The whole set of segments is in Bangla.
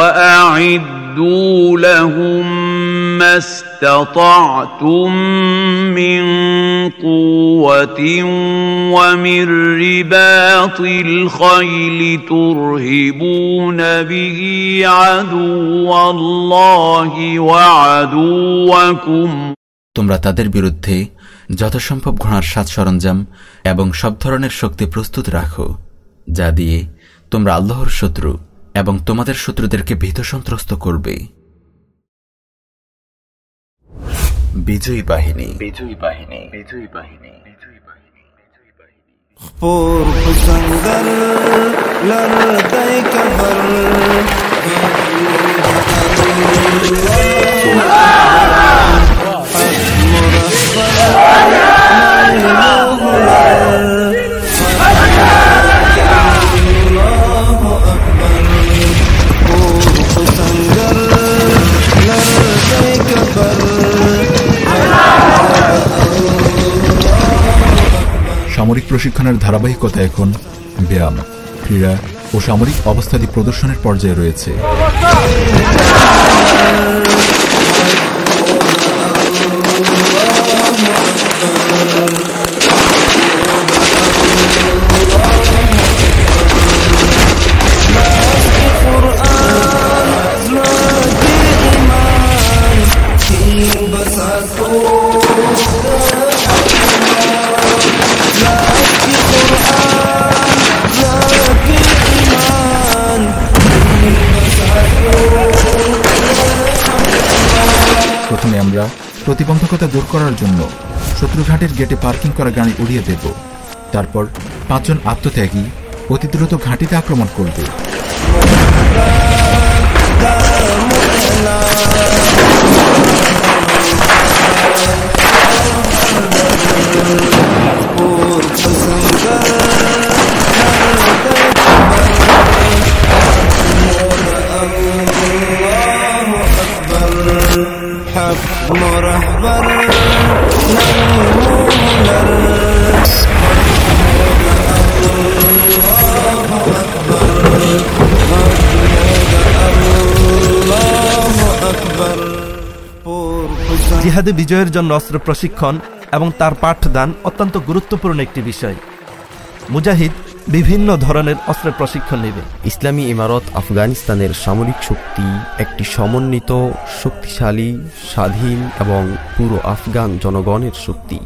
واعدوا لهم ما استطعتم من قوه ومن رباط الخيل ترهبون به عدو الله وعدوكم তোমরা তাদের বিরুদ্ধে যথাসম্ভব ঘোড়ার সাজ সরঞ্জাম এবং সব ধরনের শক্তি প্রস্তুত রাখো যা দিয়ে তোমরা আল্লাহর শত্রু এবং তোমাদের শত্রুদেরকে ভীত সন্ত্রস্ত করবে। বিজয়ী বাহিনী। বিজয়ী বাহিনী। বিজয়ী বাহিনী। বিজয়ী বাহিনী। সামরিক ধারাবাহিকতা এখন ব্যায়াম ক্রীড়া ও সামরিক অবস্থাদি প্রদর্শনের পর্যায়ে রয়েছে। প্রতিবন্ধকতা দূর করার জন্য শত্রুঘাটের গেটে পার্কিং করা গাড়ি উড়িয়ে দেব। তারপর পাঁচজন আত্মত্যাগী অতি দ্রুত ঘাঁটিতে আক্রমণ করবে। বিজয়ের জন্য অস্ত্র প্রশিক্ষণ এবং তার পাঠদান অত্যন্ত গুরুত্বপূর্ণ একটি বিষয়। মুজাহিদ বিভিন্ন ধরনের অস্ত্রের প্রশিক্ষণ নেবে। ইসলামী ইমারত আফগানিস্তানের সামরিক শক্তি একটি সমন্বিত শক্তিশালী স্বাধীন এবং পুরো আফগান জনগণের শক্তি।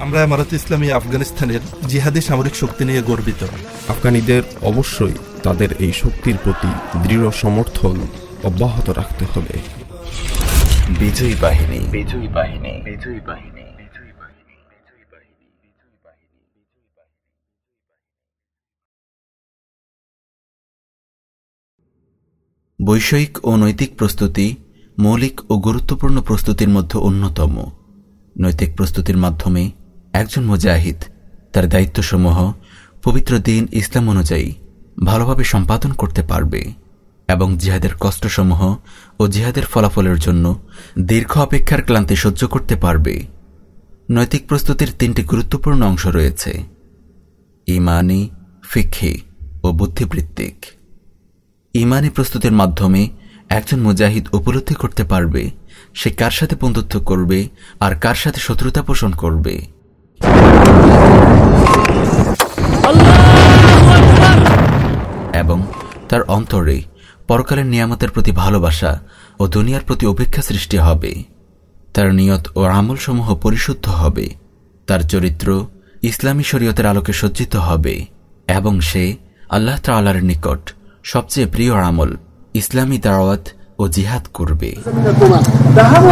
আমরা ইমারত ইসলামী আফগানিস্তানের জিহাদি সামরিক শক্তি নিয়ে গর্বিত। আফগানিদের অবশ্যই তাদের এই শক্তির প্রতি দৃঢ় সমর্থন অব্যাহত রাখতে হবে। বিজয়ী বাহিনী। বিজয়ী বাহিনী। বিজয়ী বাহিনী। বৈষয়িক ও নৈতিক প্রস্তুতি মৌলিক ও গুরুত্বপূর্ণ প্রস্তুতির মধ্যে অন্যতম। নৈতিক প্রস্তুতির মাধ্যমে একজন মুজাহিদ তার দায়িত্বসমূহ পবিত্র দিন ইসলাম অনুযায়ী ভালোভাবে সম্পাদন করতে পারবে। এবং জিহাদের কষ্টসমূহ ও জিহাদের ফলাফলের জন্য দীর্ঘ অপেক্ষার ক্লান্তি সহ্য করতে পারবে। নৈতিক প্রস্তুতির তিনটি গুরুত্বপূর্ণ অংশ রয়েছে। ইমানি ফিক্ষি ও বুদ্ধিবৃত্তিক। ইমানি প্রস্তুতির মাধ্যমে একজন মুজাহিদ উপলব্ধি করতে পারবে সে কার সাথে বন্ধুত্ব করবে আর কার সাথে শত্রুতা পোষণ করবে। এবং তার অন্তরে পরকালের নিয়ামতের প্রতি ভালোবাসা ও দুনিয়ার প্রতি অপেক্ষা সৃষ্টি হবে তার নিয়ত ও আমলসমূহ পরিশুদ্ধ হবে তার চরিত্র ইসলামী শরীয়তের আলোকে সজ্জিত হবে এবং সে আল্লাহ তাল্লার নিকট সবচেয়ে প্রিয় আমল ইসলামী দাওয়াত ও জিহাদ করবে ذهبوا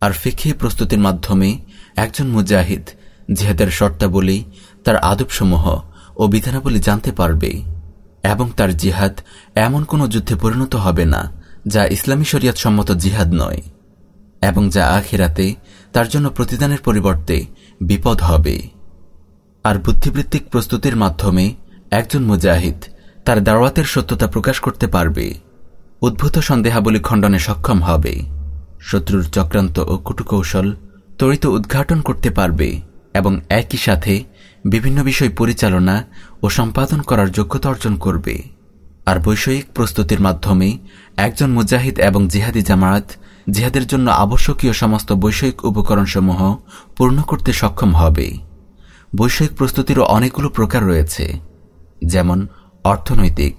আর ফিখে প্রস্তুতির মাধ্যমে একজন মুজাহিদ জিহাদের শর্তাবলী, তার আদবসমূহ ও বিধানাবলী জানতে পারবে এবং তার জিহাদ এমন কোনো যুদ্ধে পরিণত হবে না যা ইসলামী শরিয়াত সম্মত জিহাদ নয় এবং যা আখেরাতে তার জন্য প্রতিদানের পরিবর্তে বিপদ হবে। আর বুদ্ধিবৃত্তিক প্রস্তুতির মাধ্যমে একজন মুজাহিদ তার দাওয়াতের সত্যতা প্রকাশ করতে পারবে। উদ্ভূত সন্দেহাবলী খণ্ডনে সক্ষম হবে। শত্রুর চক্রান্ত ও কুটুকৌশল ত্বরিত উদ্ঘাটন করতে পারবে এবং একই সাথে বিভিন্ন বিষয় পরিচালনা ও সম্পাদন করার যোগ্যতা অর্জন করবে। আর বৈষয়িক প্রস্তুতির মাধ্যমে একজন মুজাহিদ এবং জিহাদি জামায়াত জিহাদের জন্য আবশ্যকীয় সমস্ত বৈষয়িক উপকরণসমূহ পূর্ণ করতে সক্ষম হবে। বৈষয়িক প্রস্তুতিরও অনেকগুলো প্রকার রয়েছে, যেমন অর্থনৈতিক,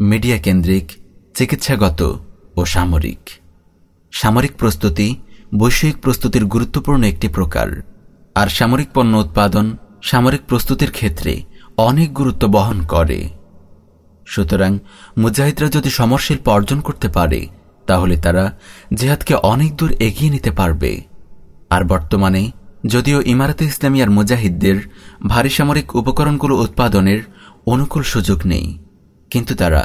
মিডিয়া কেন্দ্রিক, চিকিৎসাগত ও সামরিক। সামরিক প্রস্তুতি বৈষয়িক প্রস্তুতির গুরুত্বপূর্ণ একটি প্রকার। আর সামরিক পণ্য উৎপাদন সামরিক প্রস্তুতির ক্ষেত্রে অনেক গুরুত্ব বহন করে। সুতরাং মুজাহিদরা যদি সমরশিল্প অর্জন করতে পারে, তাহলে তারা জেহাদকে অনেক দূর এগিয়ে নিতে পারবে। আর বর্তমানে যদিও ইমারাতে ইসলামিয়ার মুজাহিদদের ভারী সামরিক উপকরণগুলো উৎপাদনের অনুকূল সুযোগ নেই। কিন্তু তারা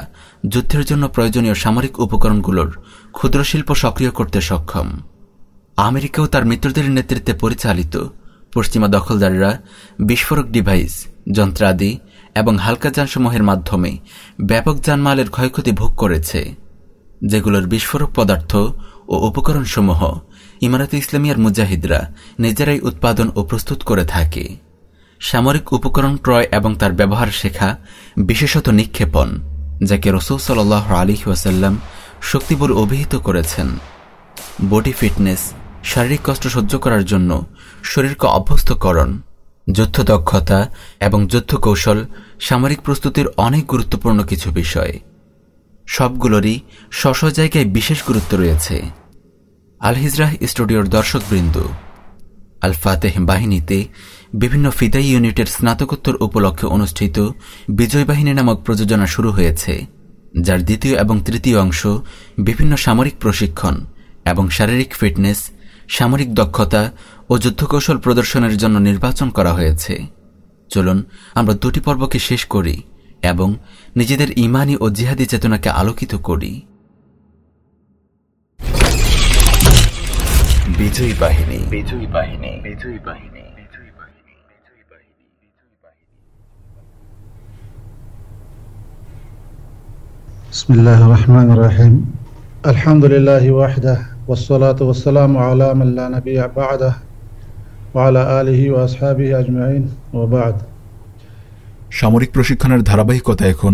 যুদ্ধের জন্য প্রয়োজনীয় সামরিক উপকরণগুলোর ক্ষুদ্র শিল্প সক্রিয় করতে সক্ষম। আমেরিকাও তার মিত্রদের নেতৃত্বে পরিচালিত পশ্চিমা দখলদাররা বিস্ফোরক ডিভাইস, যন্ত্রাদি এবং হালকা যানসমূহের মাধ্যমে ব্যাপক যানমালের ক্ষয়ক্ষতি ভোগ করেছে, যেগুলোর বিস্ফোরক পদার্থ ও উপকরণসমূহ ইমারাতে ইসলামিয়ার মুজাহিদরা নিজেরাই উৎপাদন ও প্রস্তুত করে থাকে। সামরিক উপকরণ ক্রয় এবং তার ব্যবহার শেখা বিশেষত নিক্ষেপণ, যাকে রসুল সাল আলী ওয়াসাল্লাম শক্তিবল অভিহিত করেছেন। বডি ফিটনেস, শারীরিক কষ্ট সহ্য করার জন্য শরীরকে অভ্যস্তকরণ যুদ্ধ দক্ষতা এবং যুদ্ধ কৌশল সামরিক প্রস্তুতির অনেক গুরুত্বপূর্ণ কিছু বিষয়। সবগুলোরই স্ব জায়গায় বিশেষ গুরুত্ব রয়েছে। আল হিজরাহ স্টুডিওর দর্শকবৃন্দ আল ফাতেহ বাহিনীতে বিভিন্ন ফিদাই ইউনিটের স্নাতকোত্তর উপলক্ষে অনুষ্ঠিত বিজয় বাহিনী নামক প্রযোজনা শুরু হয়েছে, যার দ্বিতীয় এবং তৃতীয় অংশ বিভিন্ন সামরিক প্রশিক্ষণ এবং শারীরিক ফিটনেস, সামরিক দক্ষতা ও যুদ্ধকৌশল প্রদর্শনের জন্য নির্বাচন করা হয়েছে। চলুন, আমরা দুটি পর্বকে শেষ করি এবং নিজেদের ইমানি ও জিহাদি চেতনাকে আলোকিত করি। বিজয়ী বাহিনী বিজয়ী বাহিনী বিজয়ী বাহিনী। بسم الله الرحمن الرحيم الحمد لله وحده والصلاة والسلام على من لا نبي بعده وعلى آله وأصحابه أجمعين وبعد সামরিক প্রশিক্ষণের ধারাবাহিকতা এখন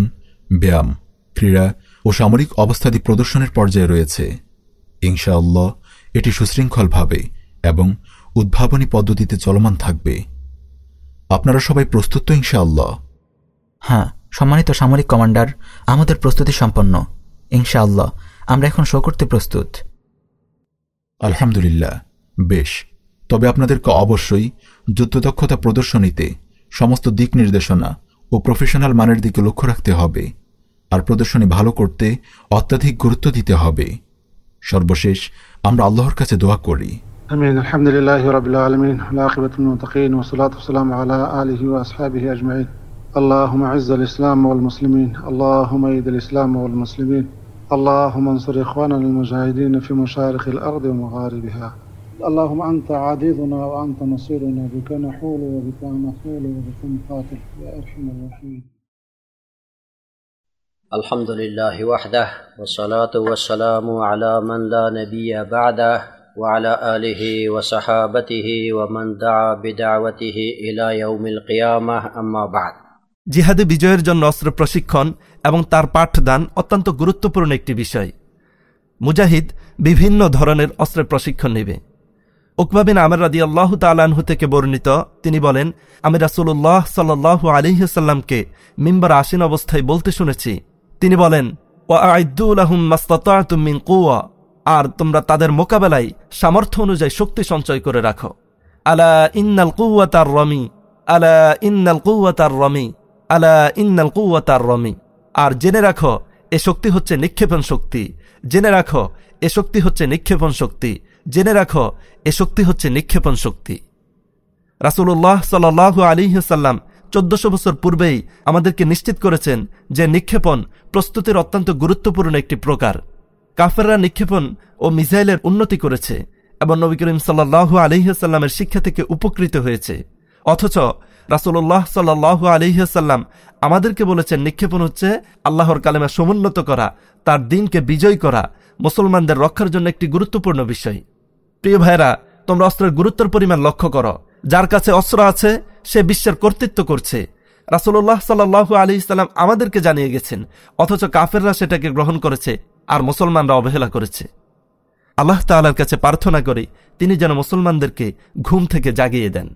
ব্যায়াম ক্রীড়া ও সামরিক অবস্থাদি প্রদর্শনের পর্যায়ে রয়েছে ইনশাআল্লাহ এটি সুশৃঙ্খলভাবে এবং উদ্ভাবনী পদ্ধতিতে চলমান থাকবে আপনারা সবাই প্রস্তুত তো ইনশাআল্লাহ হ্যাঁ সম্মানিত সামরিক কমান্ডার আমাদের প্রস্তুতি সম্পন্ন। ইনশাআল্লাহ আমরা এখন শো করতে প্রস্তুত। আলহামদুলিল্লাহ বেশ। তবে আপনাদেরকে অবশ্যই যুদ্ধদক্ষতা প্রদর্শনীতে সমস্ত দিক নির্দেশনা ও প্রফেশনাল মানের দিকে লক্ষ্য রাখতে হবে। আর প্রদর্শনী ভালো করতে অত্যাধিক গুরুত্ব দিতে হবে। সর্বশেষ আমরা আল্লাহর কাছে দোয়া করি। আমিন আলহামদুলিল্লাহ আলমিন আল্লাহ আলহি আজমাইন। اللهم أعز الإسلام والمسلمين اللهم أيد الإسلام والمسلمين اللهم انصر إخواننا المجاهدين في مشارق الأرض ومغاربها. اللهم أنت عديدنا وأنت نصيرنا بك نحول وبك نحول وبك نقاتل يا أرحم الراحمين. الحمد لله وحده والصلاة والسلام على من لا نبي بعده وعلى آله وصحابته ومن دعا بدعوته إلى يوم القيامة أما بعد. জিহাদে বিজয়ের জন্য অস্ত্র প্রশিক্ষণ এবং তার পাঠদান অত্যন্ত গুরুত্বপূর্ণ একটি বিষয়। মুজাহিদ বিভিন্ন ধরনের অস্ত্রের প্রশিক্ষণ নেবে। উকবাবিন আমের রাদি আল্লাহ তালাহু থেকে বর্ণিত, তিনি বলেন, আমি রাসুল্লাহ সাল্লাহু আলিহাসাল্লামকে মিম্বার আসীন অবস্থায় বলতে শুনেছি। তিনি বলেন ও আইদুল আহম মাস্তাতুমিন কুয়া আর তোমরা তাদের মোকাবেলায় সামর্থ্য অনুযায়ী শক্তি সঞ্চয় করে রাখো। আলা ইন্নাল কুয়া তার রমি আলা ইন্নাল কুয়া তার রমি আলা ইন্নাল কুয়াতার রমি। আর জেনে রাখো, এ শক্তি হচ্ছে নিক্ষেপণ শক্তি। জেনে রাখো, এ শক্তি হচ্ছে নিক্ষেপণ শক্তি। জেনে রাখো, এ শক্তি হচ্ছে নিক্ষেপণ শক্তি। রাসুল্লাহ সাল্লাহ আলিহাল্লাম চোদ্দশো বছর পূর্বেই আমাদেরকে নিশ্চিত করেছেন যে নিক্ষেপণ প্রস্তুতির অত্যন্ত গুরুত্বপূর্ণ একটি প্রকার। কাফেররা নিক্ষেপণ ও মিসাইলের উন্নতি করেছে এবং নবী করিম সাল্লাহ আলিহাল্লামের শিক্ষা থেকে উপকৃত হয়েছে। অথচ রাসুল্লাহ সাল্লাহ আলিহাল্লাম আমাদেরকে বলেছেন, নিক্ষেপণ হচ্ছে আল্লাহর কালেমা সমুন্নত করা, তার দিনকে বিজয় করা, মুসলমানদের রক্ষার জন্য একটি গুরুত্বপূর্ণ বিষয়। প্রিয় ভাইরা তোমরা অস্ত্রের গুরুত্বের পরিমাণ লক্ষ্য করো। যার কাছে অস্ত্র আছে, সে বিশ্বের কর্তৃত্ব করছে। রাসুল্লাহ সাল্লাহ আলি ইসলাম আমাদেরকে জানিয়ে গেছেন, অথচ কাফেররা সেটাকে গ্রহণ করেছে আর মুসলমানরা অবহেলা করেছে। আল্লাহ তালার কাছে প্রার্থনা করি, তিনি যেন মুসলমানদেরকে ঘুম থেকে জাগিয়ে দেন।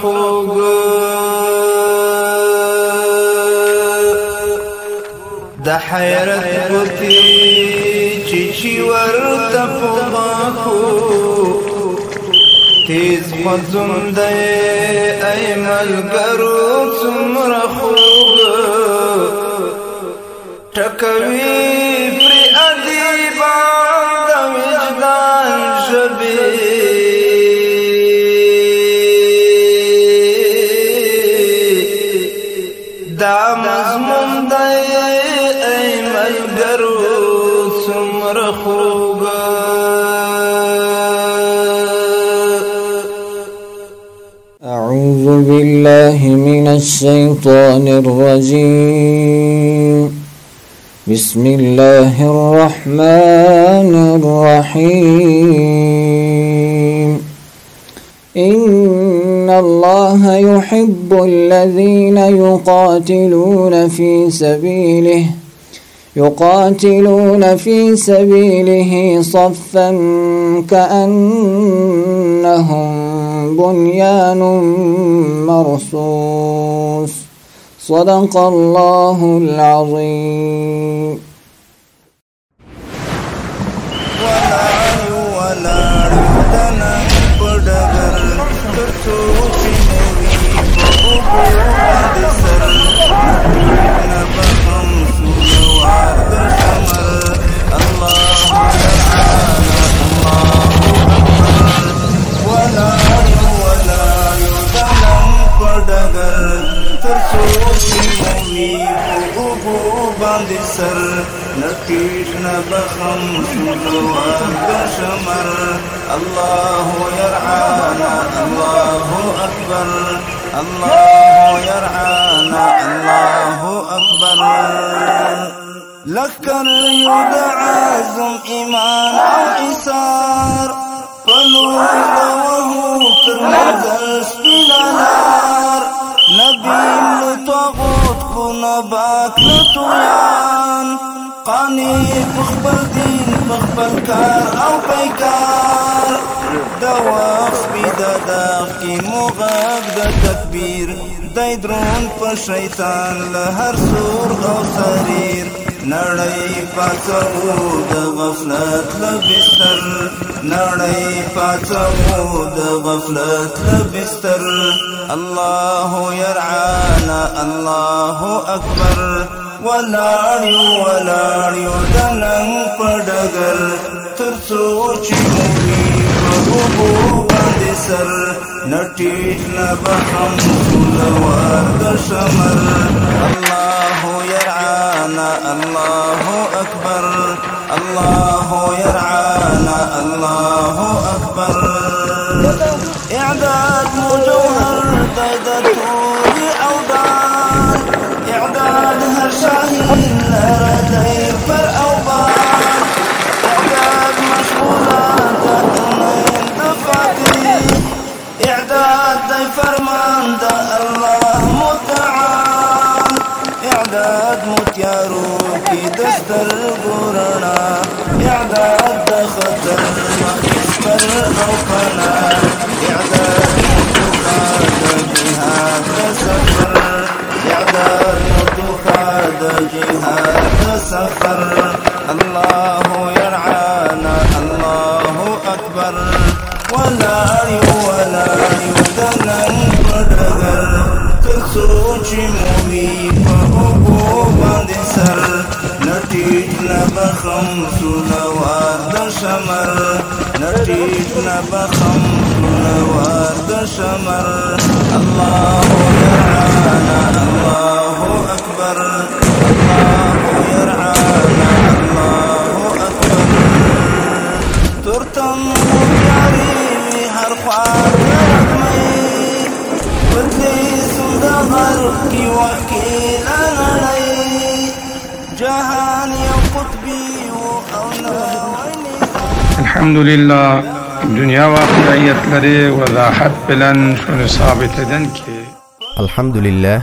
خوګ د حیرت کوتی چې چې ورته په خو تیز پزوند ایمل کرو څومره خوګ ټکوي بالله من الشيطان الرجيم. بسم الله الرحمن الرحيم. إن الله يحب الذين يقاتلون في سبيله يقاتلون في سبيله صفا كأنهم بنيان مرصوص. صدق الله العظيم. سر نكيك نبخم شدوه بشمر. الله يرعانا الله أكبر. الله يرعانا الله أكبر. لك الريود زم إيمان وإسار فلوز وهو ترمز نار نبي لطغوت كنا باكلتنا قاني بخبر دين بخبر كار او بيكار دواخ بيدا داخ کی مغاق دا تکبیر. دای درون په شیطان له هر سور او سریر. نړۍ پاتو د غفلت له بستر. نړۍ پاتو د غفلت له بستر. الله يرعانا الله اکبر ولاړیو ولاړیو دنن پډګر تر څو چې موږ په باندې سر نټیټ نه بهم ټولوار د شمر الله يرعانا الله اکبر الله يرعانا الله اکبر اعداد مجوهر ددتوري تیارو کی دستر ګورنا یاد د خطر مخبر أو کنا یاد جهاد سفر الله يرعانا الله أكبر. ولا يرعانا بخمس نواد شمر. نرتيجنا بخمس نواد شمر. الله لا الله أكبر. alhamdulillah dunyo va qulayiyatlari vazahat bilan shuni sobit edenki আলহামদুলিল্লাহ,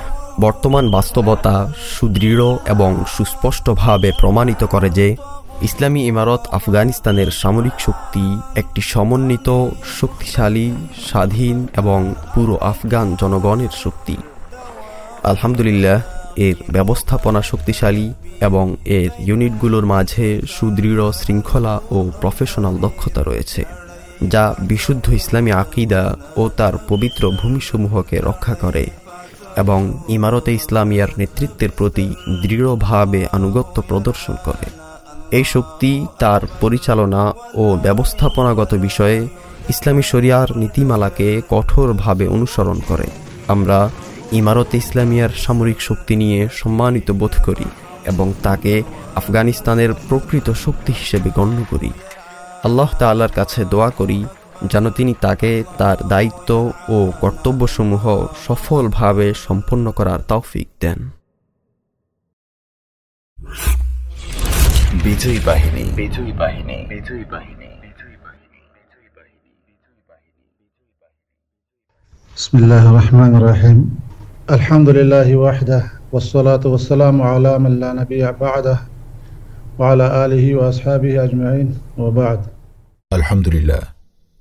বর্তমান বাস্তবতা সুদৃঢ় এবং সুস্পষ্টভাবে প্রমাণিত করে যে ইসলামী ইমারত আফগানিস্তানের সামরিক শক্তি একটি সমন্বিত, শক্তিশালী, স্বাধীন এবং পুরো আফগান জনগণের শক্তি। আলহামদুলিল্লাহ এর ব্যবস্থাপনা শক্তিশালী এবং এর ইউনিটগুলোর মাঝে সুদৃঢ় শৃঙ্খলা ও প্রফেশনাল দক্ষতা রয়েছে, যা বিশুদ্ধ ইসলামী আকিদা ও তার পবিত্র ভূমিসমূহকে রক্ষা করে এবং ইমারতে ইসলামিয়ার নেতৃত্বের প্রতি দৃঢ়ভাবে আনুগত্য প্রদর্শন করে। এই শক্তি তার পরিচালনা ও ব্যবস্থাপনাগত বিষয়ে ইসলামী শরিয়ার নীতিমালাকে কঠোরভাবে অনুসরণ করে। আমরা ইমারতে ইসলামিয়ার সামরিক শক্তি নিয়ে সম্মানিত বোধ করি এবং তাকে আফগানিস্তানের প্রকৃত শক্তি হিসেবে গণ্য করি আল্লাহ তাআলার কাছে দোয়া করি যেন তিনি তাকে তার দায়িত্ব ও কর্তব্যসমূহ সফলভাবে সম্পন্ন করার তৌফিক দেন বিজয়ী বাহিনী বিজয়ী বাহিনী বিজয়ী বাহিনী بسم الله الرحمن الرحيم الحمد لله وحده والصلاة والسلام على من لا نبي بعده وعلى آله وأصحابه أجمعين وبعد আলহামদুলিল্লাহ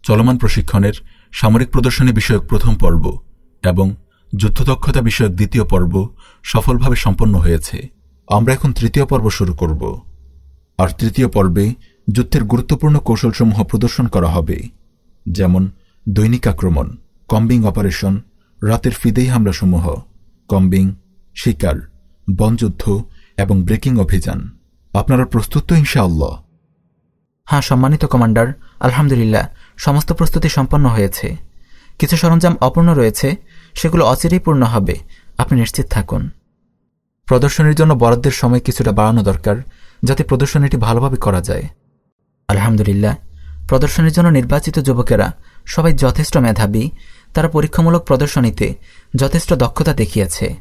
চলমান প্রশিক্ষণের সামরিক প্রদর্শনী বিষয়ক প্রথম পর্ব এবং যুদ্ধদক্ষতা বিষয়ক দ্বিতীয় পর্ব সফলভাবে সম্পন্ন হয়েছে আমরা এখন তৃতীয় পর্ব শুরু করব আর তৃতীয় পর্বে যুদ্ধের গুরুত্বপূর্ণ কৌশলসমূহ প্রদর্শন করা হবে যেমন দৈনিক আক্রমণ কম্বিং অপারেশন রাতের ফিদেই হামলাসমূহ কম্বিং শিকার বনযুদ্ধ এবং ব্রেকিং অভিযান। আপনারা প্রস্তুত তো ইনশাআল্লাহ? হ্যাঁ সম্মানিত কমান্ডার আলহামদুলিল্লাহ সমস্ত প্রস্তুতি সম্পন্ন হয়েছে। কিছু সরঞ্জাম অপূর্ণ রয়েছে সেগুলো অচিরেই পূর্ণ হবে। আপনি নিশ্চিত থাকুন। প্রদর্শনীর জন্য বরাদ্দের সময় কিছুটা বাড়ানো দরকার যাতে প্রদর্শনীটি ভালোভাবে করা যায়। আলহামদুলিল্লাহ প্রদর্শনীর জন্য নির্বাচিত যুবকেরা সবাই যথেষ্ট মেধাবী তারা পরীক্ষামূলক প্রদর্শনীতে যথেষ্ট দক্ষতা দেখিয়েছে।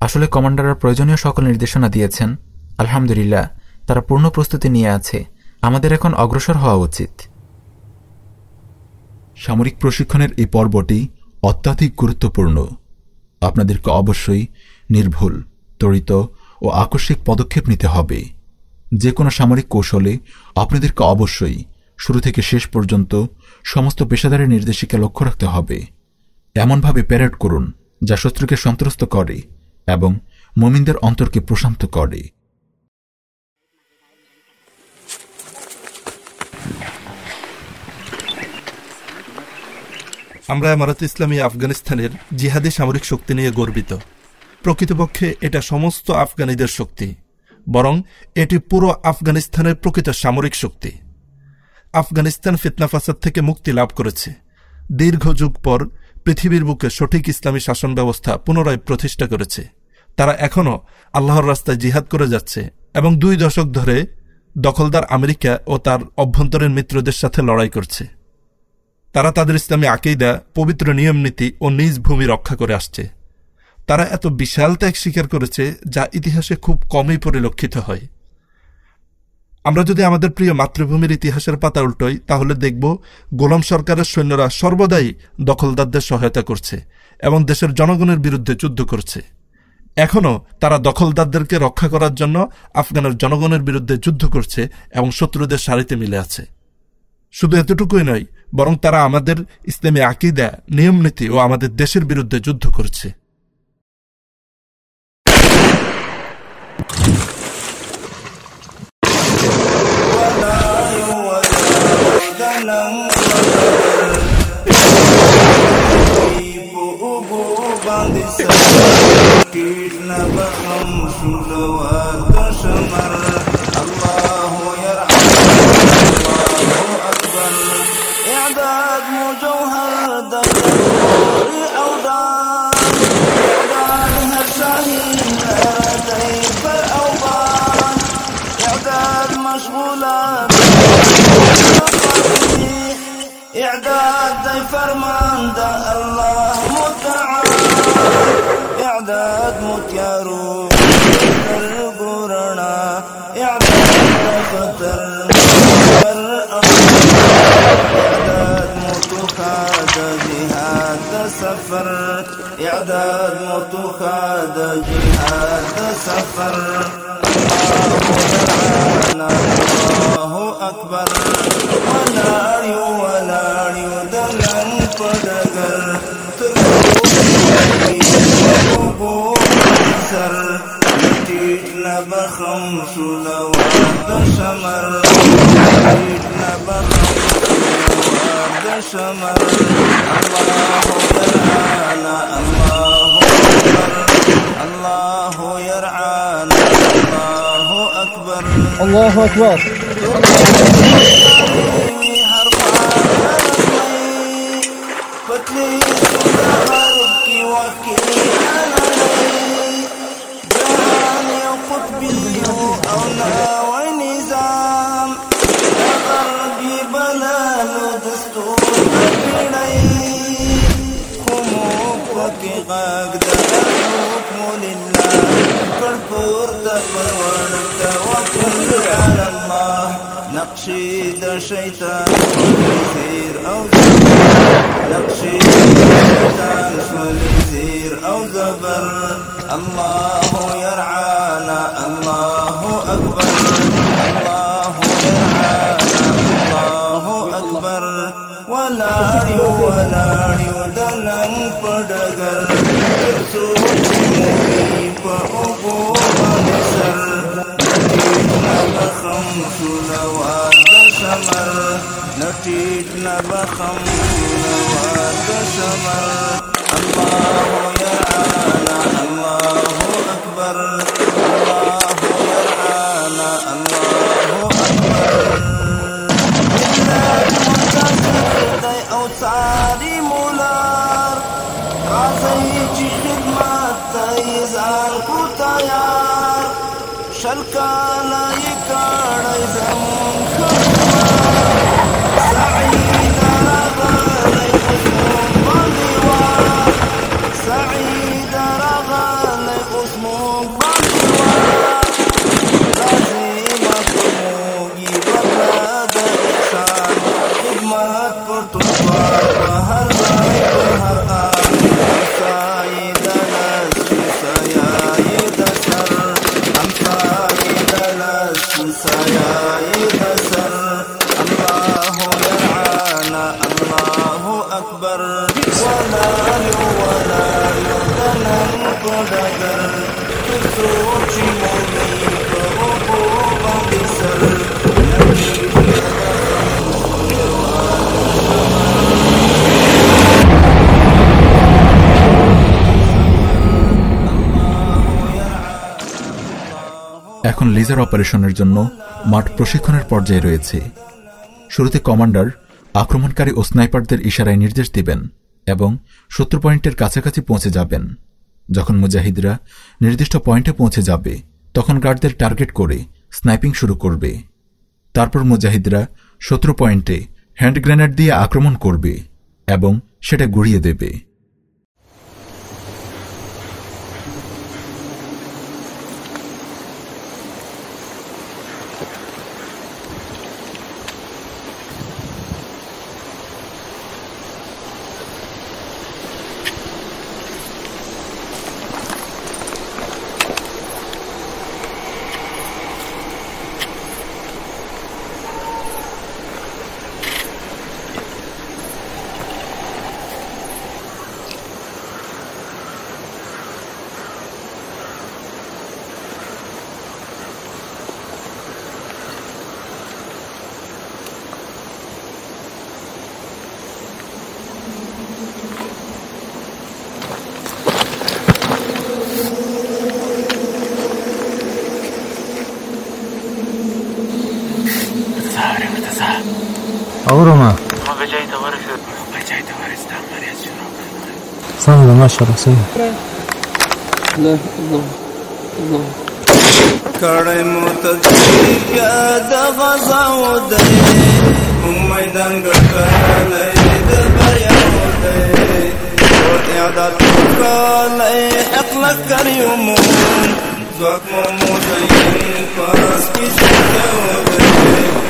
আসলে কমান্ডাররা প্রয়োজনীয় সকল নির্দেশনা দিয়েছেন। আলহামদুলিল্লাহ তারা পূর্ণ প্রস্তুতি নিয়ে আছে। আমাদের এখন অগ্রসর হওয়া উচিত। সামরিক প্রশিক্ষণের এই পর্বটি অত্যাধিক গুরুত্বপূর্ণ। আপনাদেরকে অবশ্যই নির্ভুল ত্বরিত ও আকস্মিক পদক্ষেপ নিতে হবে। যে কোনো সামরিক কৌশলে আপনাদেরকে অবশ্যই শুরু থেকে শেষ পর্যন্ত সমস্ত পেশাদারের নির্দেশিকা লক্ষ্য রাখতে হবে। এমনভাবে প্যারেড করুন, যা শত্রুকে সন্ত্রস্ত করে এবং মোমিনদের অন্তরকে প্রশান্ত করে। আমরা আমারত ইসলামী আফগানিস্তানের জিহাদি সামরিক শক্তি নিয়ে গর্বিত। প্রকৃতপক্ষে এটা সমস্ত আফগানিদের শক্তি, বরং এটি পুরো আফগানিস্তানের প্রকৃত সামরিক শক্তি। আফগানিস্তান ফিতনা ফাসাদ থেকে মুক্তি লাভ করেছে। দীর্ঘ যুগ পর পৃথিবীর বুকে সঠিক ইসলামী শাসন ব্যবস্থা পুনরায় প্রতিষ্ঠা করেছে। তারা এখনও আল্লাহর রাস্তায় জিহাদ করে যাচ্ছে এবং দুই দশক ধরে দখলদার আমেরিকা ও তার অভ্যন্তরীণ মিত্রদের সাথে লড়াই করছে। তারা তাদের ইসলামী আকেইদা, পবিত্র নিয়ম নীতি ও নিজ ভূমি রক্ষা করে আসছে। তারা এত বিশাল ত্যাগ স্বীকার করেছে যা ইতিহাসে খুব কমই পরিলক্ষিত হয়। আমরা যদি আমাদের প্রিয় মাতৃভূমির ইতিহাসের পাতা উল্টোই, তাহলে দেখব গোলাম সরকারের সৈন্যরা সর্বদাই দখলদারদের সহায়তা করছে এবং দেশের জনগণের বিরুদ্ধে যুদ্ধ করছে। এখনও তারা দখলদারদেরকে রক্ষা করার জন্য আফগানের জনগণের বিরুদ্ধে যুদ্ধ করছে এবং শত্রুদের সারিতে মিলে আছে। শুধু এতটুকুই নয়, বরং তারা আমাদের ইসলামী আকিদা নিয়মনীতি ও আমাদের দেশের বিরুদ্ধে যুদ্ধ করছে। Kidnap a hum from the فرمان د الله متعال. إعداد مت يا روح. القرنا إعداد خطر إعداد متخاد جهاد سفر. إعداد متخاد جهاد سفر. الله أكبر. ولا يولى. سمر نتیج نبخم شمر. سمر نتیج نبخم سلوات سمر الله يرعانا الله أكبر الله يرعانا الله أكبر. الله أكبر. أكبر. الله يرعانا. الله أكبر. الله يرعانا. الله أكبر. ولا ولاړو يدنا نن نتيجنا څو په اوو سمر نټیټ بخمس بخم سمر الله يرعانا الله এখন লেজার অপারেশনের জন্য মাঠ প্রশিক্ষণের পর্যায়ে রয়েছে। শুরুতে কমান্ডার আক্রমণকারী ও স্নাইপারদের ইশারায় নির্দেশ দিবেন এবং শত্রু পয়েন্টের কাছাকাছি পৌঁছে যাবেন। যখন মুজাহিদরা নির্দিষ্ট পয়েন্টে পৌঁছে যাবে, তখন গার্ডদের টার্গেট করে স্নাইপিং শুরু করবে। তারপর মুজাহিদরা শত্রু পয়েন্টে হ্যান্ড গ্রেনেড দিয়ে আক্রমণ করবে এবং সেটা গুড়িয়ে দেবে। سر. آورو ما ما به جای دوار شد. به جای دوار استم مریض شروع سن لما شروع سن نه نه نه. کړه مرتدی یا د غزا و د میدان ګټلې د بریا و د اعداد کولې اقلا کریمون ځواک مو مو دین پاس کې څه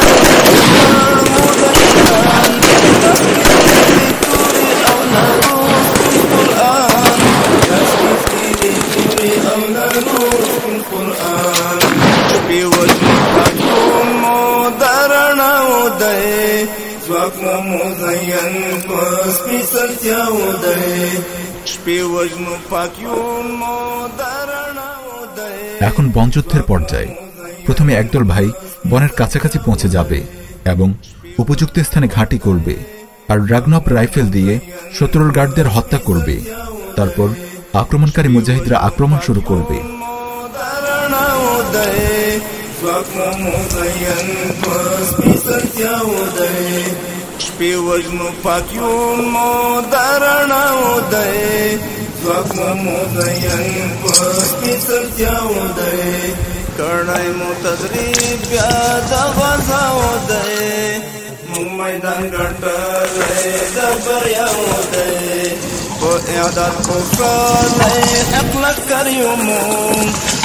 دی ځواک مو مو زین پاس کې و دی مونږ ګټلې د تاریخ جهان এখন বনযুদ্ধের পর্যায়ে প্রথমে একদল ভাই বনের কাছাকাছি পৌঁছে যাবে এবং উপযুক্ত স্থানে ঘাঁটি করবে আর ড্রাগনপ রাইফেল দিয়ে শত্রুর গার্ডদের হত্যা করবে তারপর আক্রমণকারী মুজাহিদরা আক্রমণ শুরু করবে شپې وژنو پاکیون مو درنا ودی ځواک مو زین پس پیڅلتیا ودی کړای مو تدریب بیا د غزا ودی مو میدان ګټلې د بریا ودی په اعداد کو کولای عقل کړیو مو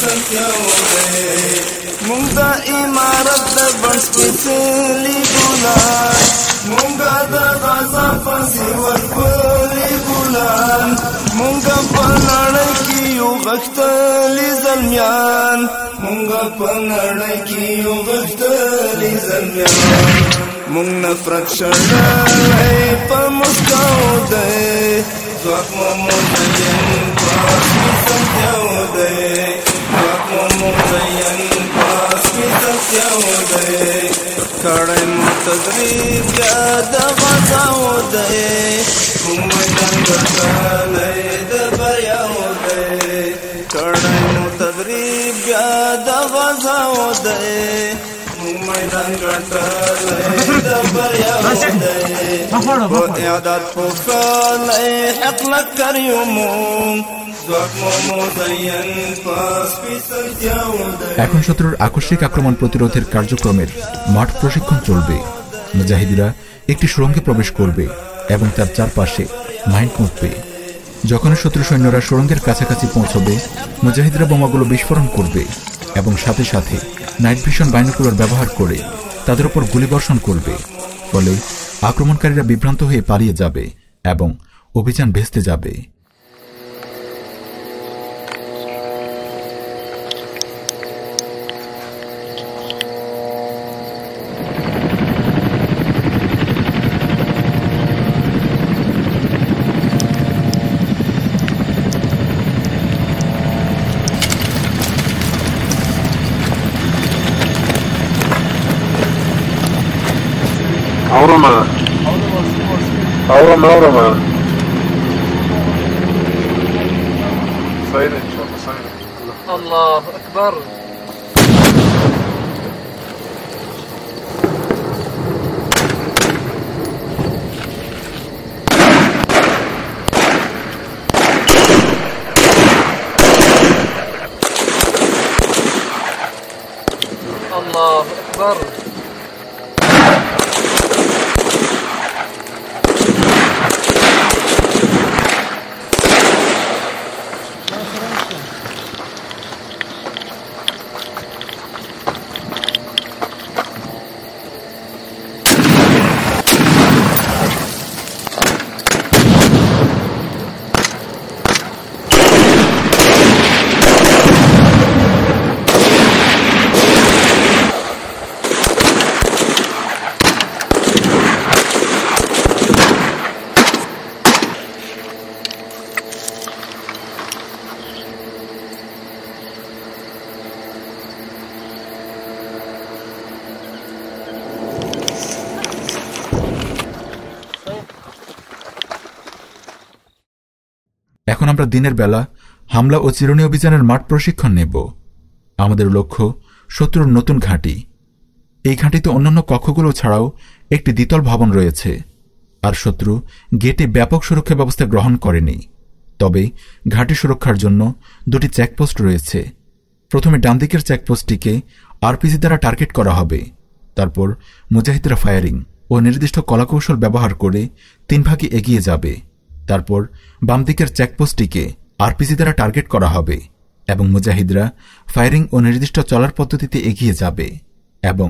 सत्य उदय زین پس پیڅلتیا ودی ځواک مو زین پس پیڅلتیا ودی مونږ د امارت د بنس پیڅلی ګلان مونږ د غزا پسې ورپلې ګلان مونږ په نړۍ کې یو غښتلې زلمیان مونږ په نړۍ کې یو غښتلې زلمیان مونږ نفرت شړلې په مسکاو دی ځواک مو مو زین پاس کې سمجاو دی ځواک مو مو زین پاس یو دی کړه متدریب یا د غزاو دی کوم دنګ سره د بریاو دی کړه متدریب یا د غزاو دی میدان ګټلې د بریا ودې په اعداد پوکلې حق لکړ یو مون এখন শত্রুর আকস্মিক আক্রমণ প্রতিরোধের কার্যক্রমের মাঠ প্রশিক্ষণ চলবে। মুজাহিদিরা একটি সুরঙ্গে প্রবেশ করবে এবং তার চারপাশে মাইন্ড মুখবে যখন শত্রু সৈন্যরা সুরঙ্গের কাছাকাছি পৌঁছবে, মুজাহিদরা বোমাগুলো বিস্ফোরণ করবে এবং সাথে সাথে নাইট ভিশন বাইনকুলার ব্যবহার করে তাদের ওপর গুলিবর্ষণ করবে। ফলে আক্রমণকারীরা বিভ্রান্ত হয়ে পালিয়ে যাবে এবং অভিযান ভেস্তে যাবে। Ahorrama. Ahorrama, ahorrama. صاير إن شاء الله صاير الله أكبر এখন আমরা দিনের বেলা হামলা ও চিরণী অভিযানের মাঠ প্রশিক্ষণ নেব। আমাদের লক্ষ্য শত্রুর নতুন ঘাঁটি। এই ঘাঁটিতে অন্যান্য কক্ষগুলো ছাড়াও একটি দ্বিতল ভবন রয়েছে। আর শত্রু গেটে ব্যাপক সুরক্ষা ব্যবস্থা গ্রহণ করেনি। তবে ঘাঁটি সুরক্ষার জন্য দুটি চেকপোস্ট রয়েছে। প্রথমে ডানদিকের চেকপোস্টটিকে আরপিজি দ্বারা টার্গেট করা হবে। তারপর মুজাহিদরা ফায়ারিং ও নির্দিষ্ট কলাকৌশল ব্যবহার করে তিন ভাগে এগিয়ে যাবে। তারপর বাম দিকের চেকপোস্টটিকে আরপিজি দ্বারা টার্গেট করা হবে এবং মুজাহিদরা ফায়ারিং ও নির্দিষ্ট চলার পদ্ধতিতে এগিয়ে যাবে এবং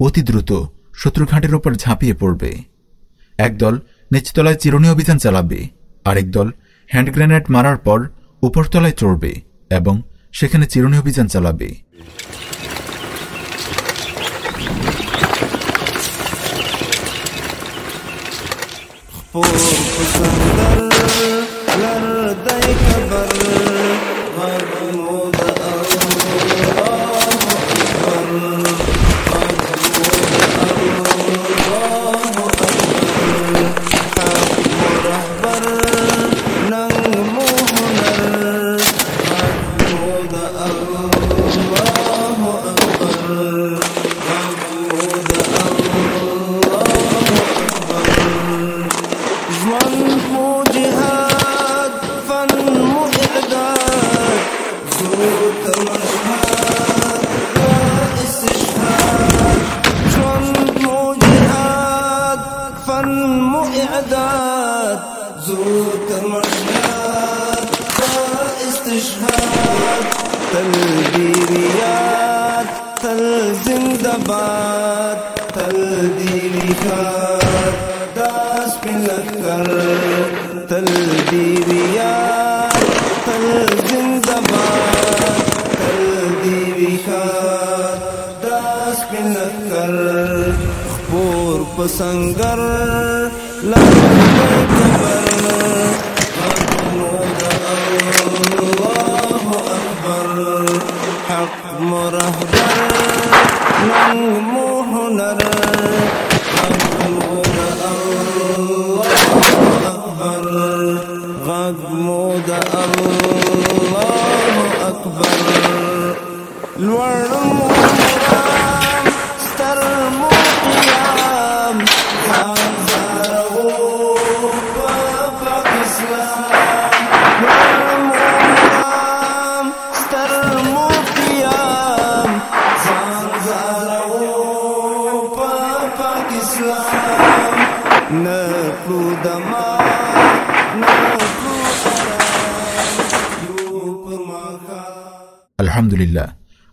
অতি দ্রুত শত্রুঘাটের ওপর ঝাঁপিয়ে পড়বে। একদল নিচতলায় চিরুনি অভিযান চালাবে, আরেক দল হ্যান্ড গ্রেনেড মারার পর উপরতলায় চড়বে এবং সেখানে চিরুনি অভিযান চালাবে। پور پسندل لر دای خبر محمود الله أكبر. لوړ مو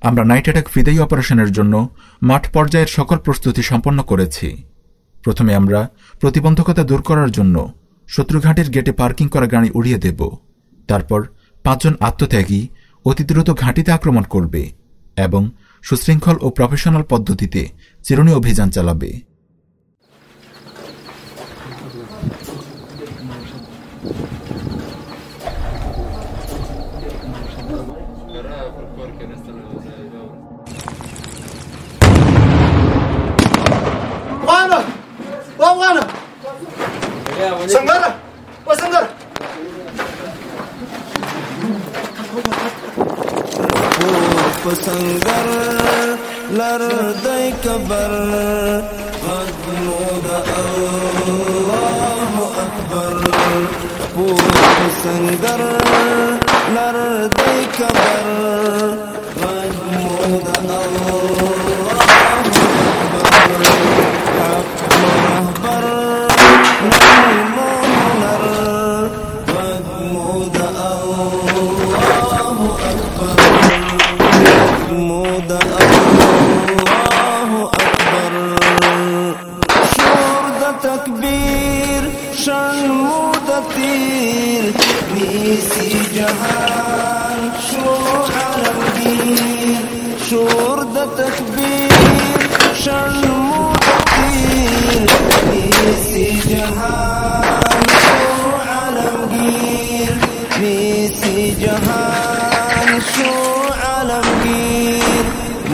আমরা নাইট অ্যাটাক ফিদেই অপারেশনের জন্য মাঠ পর্যায়ের সকল প্রস্তুতি সম্পন্ন করেছি। প্রথমে আমরা প্রতিবন্ধকতা দূর করার জন্য শত্রুঘাটের গেটে পার্কিং করা গাড়ি উড়িয়ে দেব। তারপর পাঁচজন আত্মত্যাগী অতি দ্রুত ঘাঁটিতে আক্রমণ করবে এবং সুশৃঙ্খল ও প্রফেশনাল পদ্ধতিতে চিরুনি অভিযান চালাবে। سنقرة وسنقرة پسنگر لر دای کبر غدنو دا الله اکبر پسنگر لر دای کبر غدنو دا الله اکبر حق مرحبر جهان شور علم دين شور ده تكبير شنمو تكبير. ميسي جهان شور علم دين ميسي جهان شور علم دين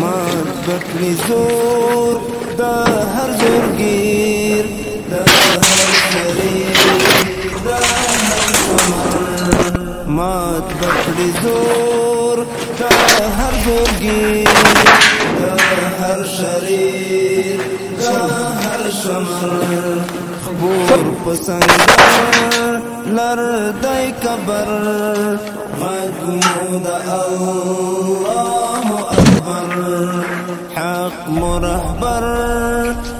ما بك نزور ده هر زرقين بکړي زور د هر زورګي د هر شریر د هر شمر. خبور پسنګر لر دای کبر مجمود الله اکبر. حق مرهبر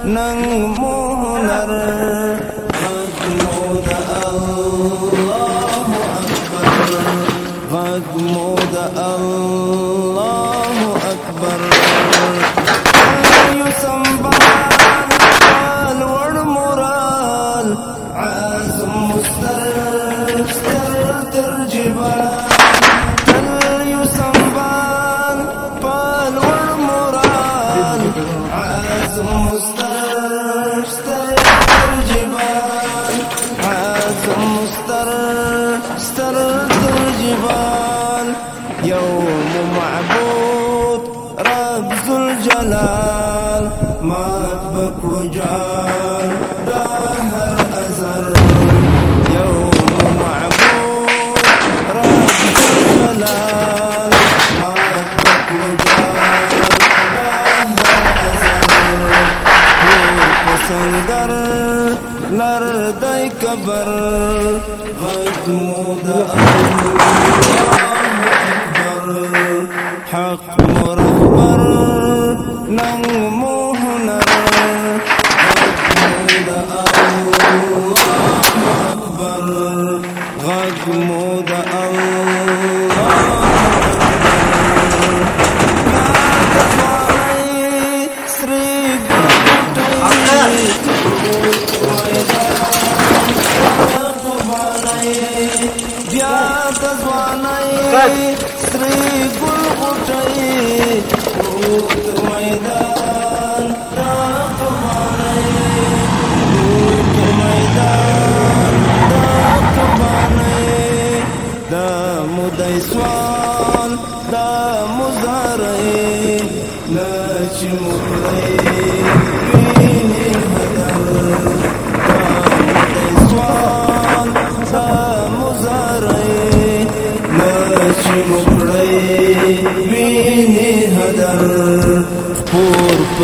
نن مهنر مجمود الله خبر غدو دا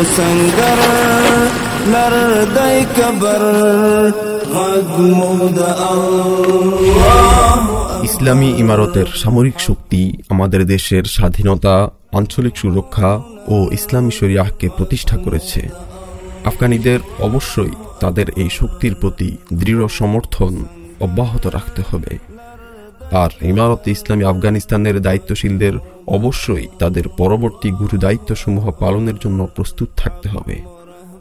پور پسنګر لر دای کبر غږ مود الله ইসলামী ইমারতের সামরিক শক্তি আমাদের দেশের স্বাধীনতা আঞ্চলিক সুরক্ষা ও ইসলামী শরিয়াহকে প্রতিষ্ঠা করেছে আফগানিদের অবশ্যই তাদের এই শক্তির প্রতি দৃঢ় সমর্থন অব্যাহত রাখতে হবে আর ইমারত ইসলামী আফগানিস্তানের দায়িত্বশীলদের অবশ্যই তাদের পরবর্তী গুরু দায়িত্বসমূহ পালনের জন্য প্রস্তুত থাকতে হবে।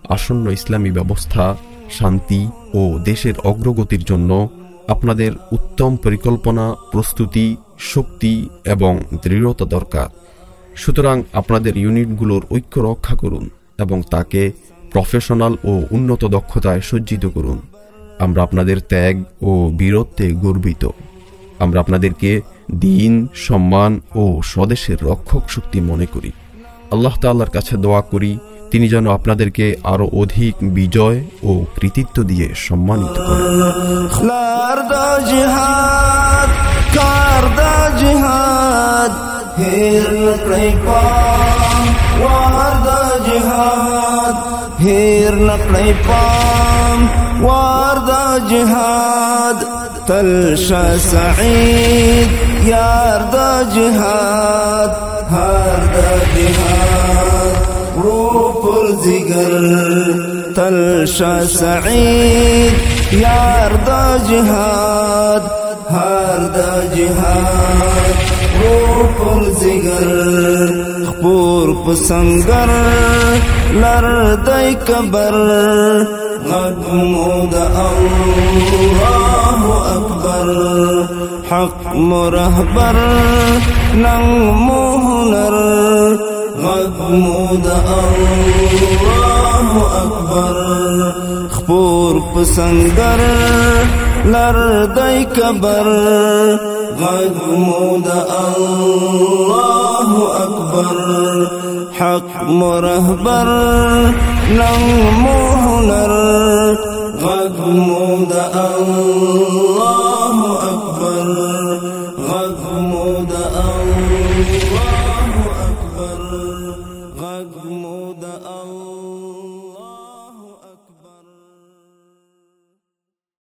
আসন্ন ইসলামী ব্যবস্থা, শান্তি ও দেশের অগ্রগতির জন্য আপনাদের উত্তম পরিকল্পনা, প্রস্তুতি, শক্তি এবং দৃঢ়তা দরকার। সুতরাং আপনাদের ইউনিটগুলোর ঐক্য রক্ষা করুন এবং তাকে প্রফেশনাল ও উন্নত দক্ষতায় সজ্জিত করুন। আমরা আপনাদের ত্যাগ ও বীরত্বে গর্বিত। আমরা আপনাদেরকে দিন, সম্মান ও স্বদেশের রক্ষক শক্তি মনে করি। আল্লাহ তাল্লার কাছে দোয়া করি, তিনি যেন আপনাদেরকে আরও অধিক বিজয় ও কৃতিত্ব দিয়ে সম্মানিত করেন। হের না جهاد کار د جهاد. هیر نکړی پام وار د جهاد هیر نکړی پام وار د جهاد تل شا سعید یار د جهاد. هر د جهاد. رو پر زیګر تل شا سعید یار د جهاد. هر د جهاد. رو پر زیګر خپور پسنګر لر دای کبر غدمود الله أكبر. حق مرهبر نغمهنر غدمود الله أكبر. خبور پسندر لردي كبر غدمود الله أكبر. حق مرهبر نمو هنر غد مو د